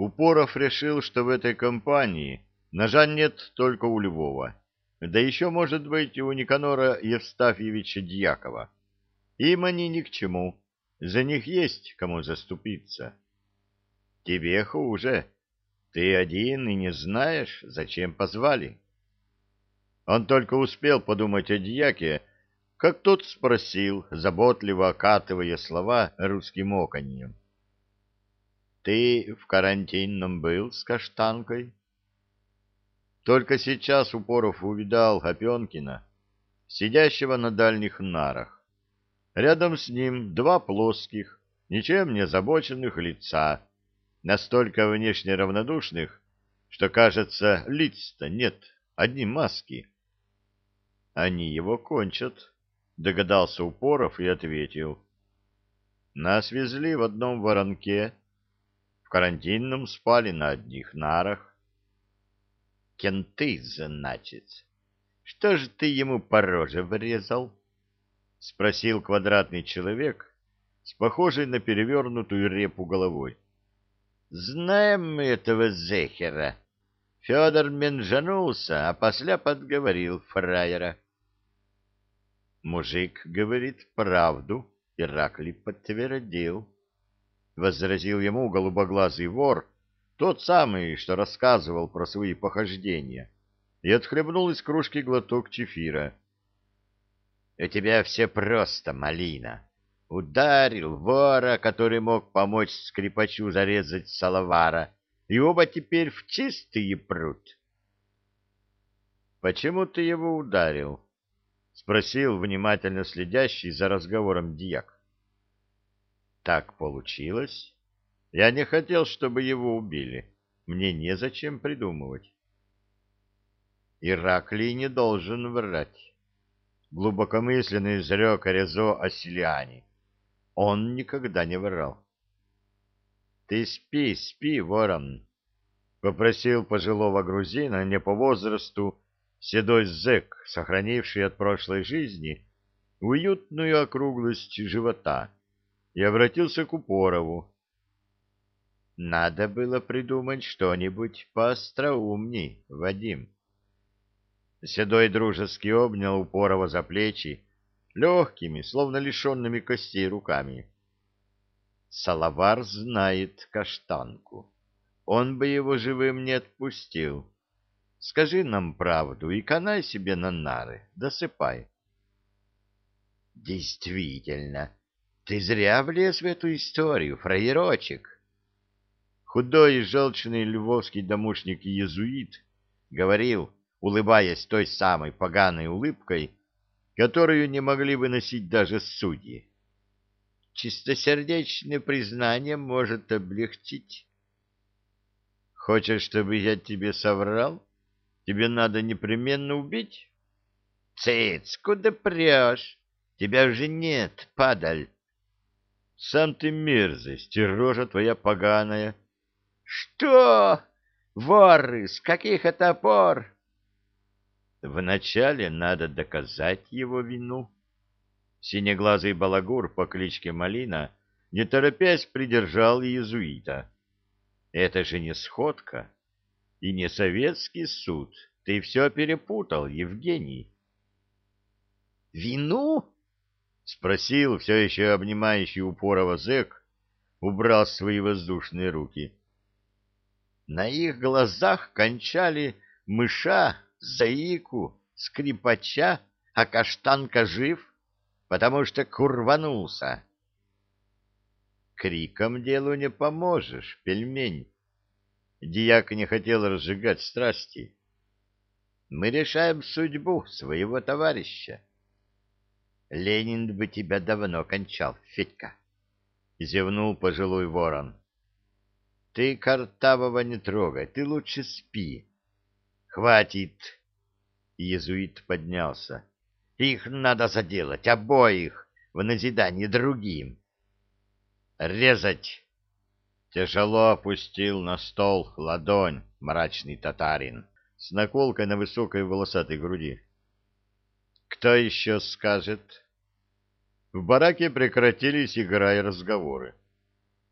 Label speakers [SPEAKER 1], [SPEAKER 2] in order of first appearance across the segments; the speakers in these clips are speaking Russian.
[SPEAKER 1] Упоров решил, что в этой компании ножа нет только у Львова, да еще, может быть, у Никанора Евстафьевича Дьякова. Им они ни к чему, за них есть кому заступиться. Тебе хуже, ты один и не знаешь, зачем позвали. Он только успел подумать о дьяке, как тот спросил, заботливо окатывая слова русским оконьем. — Ты в карантинном был с каштанкой? Только сейчас Упоров увидал Опенкина, сидящего на дальних нарах. Рядом с ним два плоских, ничем не озабоченных лица, настолько внешне равнодушных, что, кажется, лиц-то нет, одни маски. Они его кончат, догадался Упоров и ответил. Нас везли в одном воронке, карантинном спали на одних нарах кенты, значит. Что же ты ему по роже врезал? — спросил квадратный человек с похожей на перевернутую репу головой. — Знаем мы этого Зехера. Федор менжанулся, а после подговорил фраера. Мужик говорит правду, Ираклий подтвердил. Возразил ему голубоглазый вор, тот самый, что рассказывал про свои похождения, и отхлебнул из кружки глоток чефира. — У тебя все просто, малина. Ударил вора, который мог помочь скрипачу зарезать салавара, и оба теперь в чистые прут. — Почему ты его ударил? — спросил внимательно следящий за разговором дьяк. — Так получилось. Я не хотел, чтобы его убили. Мне незачем придумывать. Ираклий не должен врать. Глубокомысленно изрек Резо Оселяне. Он никогда не врал. — Ты спи, спи, ворон, — попросил пожилого грузина не по возрасту седой зэк, сохранивший от прошлой жизни уютную округлость живота, и обратился к Упорову, надо было придумать что-нибудь поостроумней, Вадим. Седой дружески обнял Упорова за плечи, легкими, словно лишенными костей руками. Салавар знает каштанку. Он бы его живым не отпустил. Скажи нам правду и канай себе на нары, досыпай. Действительно, ты зря влез в эту историю, фраерочек. Худой и желчный львовский домушник-иезуит говорил, улыбаясь той самой поганой улыбкой, которую не могли выносить даже судьи. Чистосердечное признание может облегчить. Хочешь, чтобы я тебе соврал? Тебе надо непременно убить? Цыц, куда прешь? Тебя уже нет, падаль. Сам ты мерзость, и рожа твоя поганая. Что? Воры, с каких это пор? Вначале надо доказать его вину. Синеглазый балагур по кличке Малина, не торопясь, придержал иезуита. Это же не сходка и не советский суд. Ты все перепутал, Евгений. Вину? Спросил все еще обнимающий упорого зэк, убрал свои воздушные руки. На их глазах кончали мыша, заику, скрипача, а каштанка жив, потому что курванулся. Криком делу не поможешь, пельмень. Дьяк не хотел разжигать страсти. Мы решаем судьбу своего товарища. Ленин бы тебя давно кончал, Федька, — зевнул пожилой ворон. Ты Картавого не трогай, ты лучше спи. Хватит. Иезуит поднялся. Их надо заделать, обоих, в назидание другим. Резать. Тяжело опустил на стол ладонь мрачный татарин с наколкой на высокой волосатой груди. Кто еще скажет? В бараке прекратились игра и разговоры.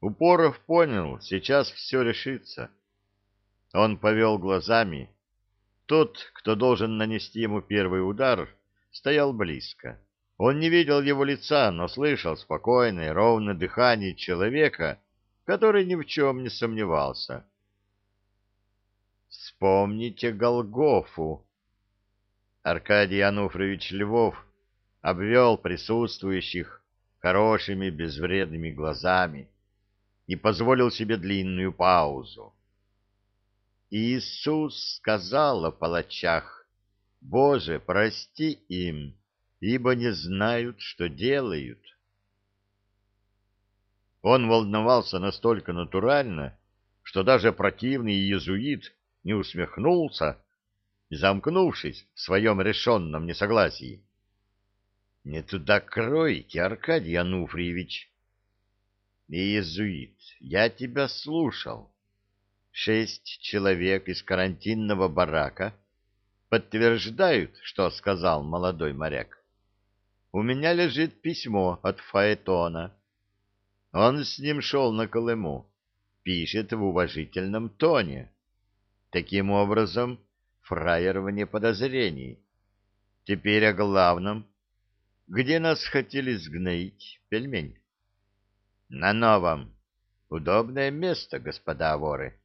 [SPEAKER 1] Упоров понял, сейчас все решится. Он повел глазами. Тот, кто должен нанести ему первый удар, стоял близко. Он не видел его лица, но слышал спокойное, ровное дыхание человека, который ни в чем не сомневался. «Вспомните Голгофу!» Аркадий Ануфриевич Львов обвел присутствующих хорошими безвредными глазами и позволил себе длинную паузу. Иисус сказал о палачах, «Боже, прости им, ибо не знают, что делают». Он волновался настолько натурально, что даже противный иезуит не усмехнулся, замкнувшись в своем решенном несогласии. — Не туда кройте, Аркадий Ануфриевич. — Иезуит, я тебя слушал. Шесть человек из карантинного барака подтверждают, что сказал молодой моряк. У меня лежит письмо от Фаэтона он с ним шел на Колыму, пишет в уважительном тоне. Таким образом, фраер вне подозрений. Теперь о главном. Где нас хотели сгноить, пельмень? На новом. Удобное место, господа воры.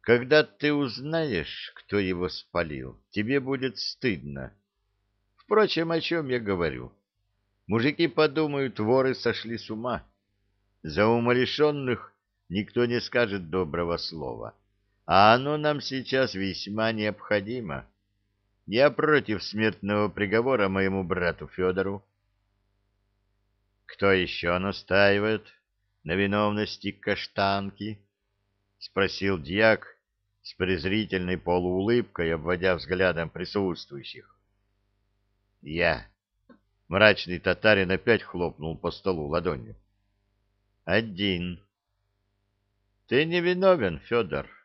[SPEAKER 1] Когда ты узнаешь, кто его спалил, тебе будет стыдно. Впрочем, о чем я говорю? Мужики подумают, воры сошли с ума. За умалишенных никто не скажет доброго слова, а оно нам сейчас весьма необходимо. Я против смертного приговора моему брату Федору. Кто еще настаивает на виновности каштанки? — спросил дьяк с презрительной полуулыбкой, обводя взглядом присутствующих. — Я. Мрачный татарин опять хлопнул по столу ладонью. Один. Ты не виновен, Федор.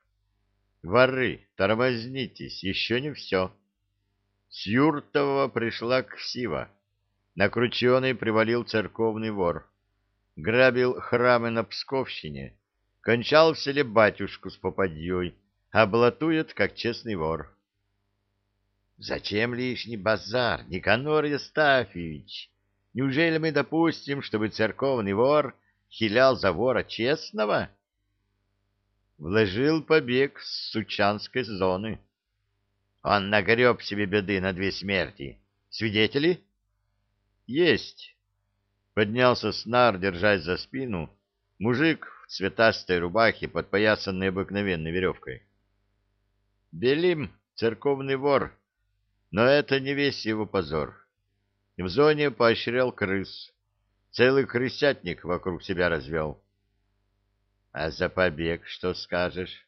[SPEAKER 1] Воры, тормознитесь, еще не все. С Юртового пришла ксива. На крученый привалил церковный вор. Грабил храмы на Псковщине. Кончал в селе батюшку с попадьей, а блатует, как честный вор. Зачем лишний базар, Никанор Евстафьевич? Неужели мы допустим, чтобы церковный вор хилял за вора честного? Вложил побег с Сучанской зоны. Он нагреб себе беды на две смерти. Свидетели? Есть. Поднялся снар, держась за спину, мужик в цветастой рубахе, подпоясанной обыкновенной веревкой. Белим, церковный вор, но это не весь его позор. В зоне поощрял крыс. Целый крысятник вокруг себя развел. А за побег что скажешь?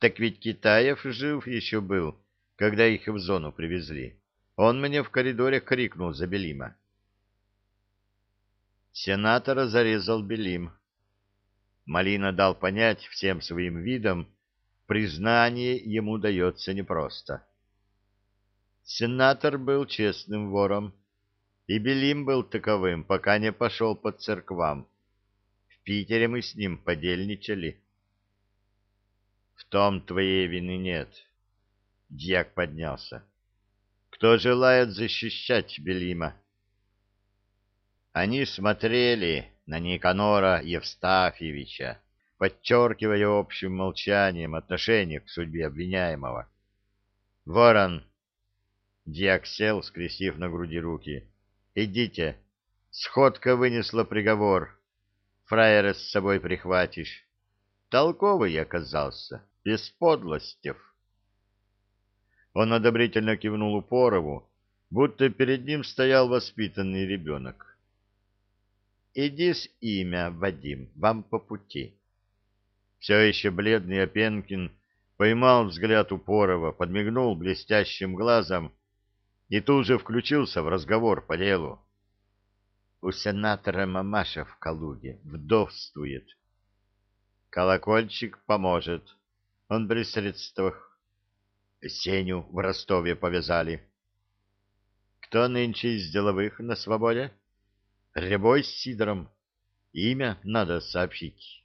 [SPEAKER 1] Так ведь Китаев жив еще был, когда их в зону привезли. Он мне в коридоре крикнул за Белима. Сенатора зарезал Белим. Малина дал понять всем своим видом, признание ему дается непросто. Сенатор был честным вором, и Белим был таковым, пока не пошел по церквам. Питере мы с ним подельничали. — В том твоей вины нет. Дьяк поднялся. — Кто желает защищать Белима? Они смотрели на Никанора Евстафьевича, подчеркивая общим молчанием отношение к судьбе обвиняемого. Ворон Дьяк сел, скрестив на груди руки. «Идите. Сходка вынесла приговор. Фраера с собой прихватишь. Толковый оказался, без подлостев». Он одобрительно кивнул Упорову, будто перед ним стоял воспитанный ребенок. «Иди с имя, Вадим, вам по пути». Все еще бледный Опенкин поймал взгляд Упорова, подмигнул блестящим глазом и тут же включился в разговор по делу. У сенатора мамаша в Калуге вдовствует. Колокольчик поможет. Он при средствах. Сеню в Ростове повязали. Кто нынче из деловых на свободе? Рябой с Сидором. Имя надо сообщить.